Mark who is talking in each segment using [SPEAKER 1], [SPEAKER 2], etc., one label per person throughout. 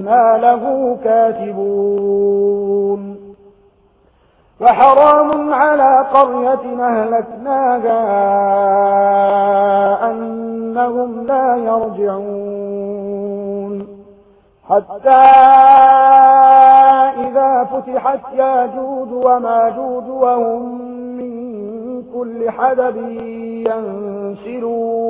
[SPEAKER 1] إنا له كاتبون وحرام على قرية أهلكناها أنهم لا يرجعون حتى إذا فتحت يا جود وما جود وهم من كل حدب ينسلون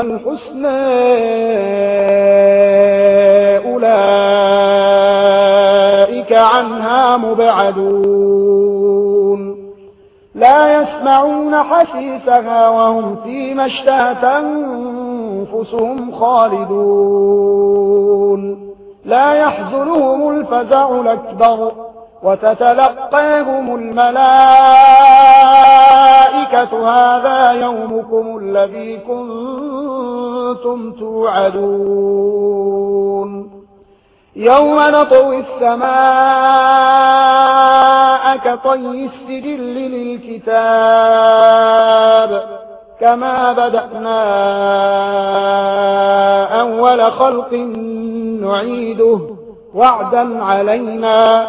[SPEAKER 1] الحسنى أولئك عنها مبعدون لا يسمعون حسيسها وهم فيما اشتهت أنفسهم خالدون لا يحزنهم الفزع الأكبر وتتلقاهم الملائكة هذا يومكم الذي كنتم توعدون. يوم نطوي السماء كطي السجل للكتاب كما بدأنا أول خلق نعيده وعدا علينا.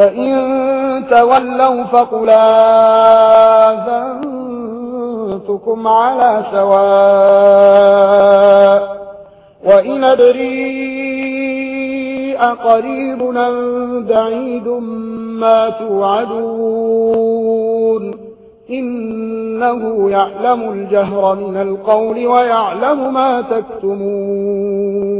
[SPEAKER 1] فإن تولوا فقل آذنتكم على سواء وإن أدري أقريب بعيد ما توعدون إنه يعلم الجهر من القول ويعلم ما تكتمون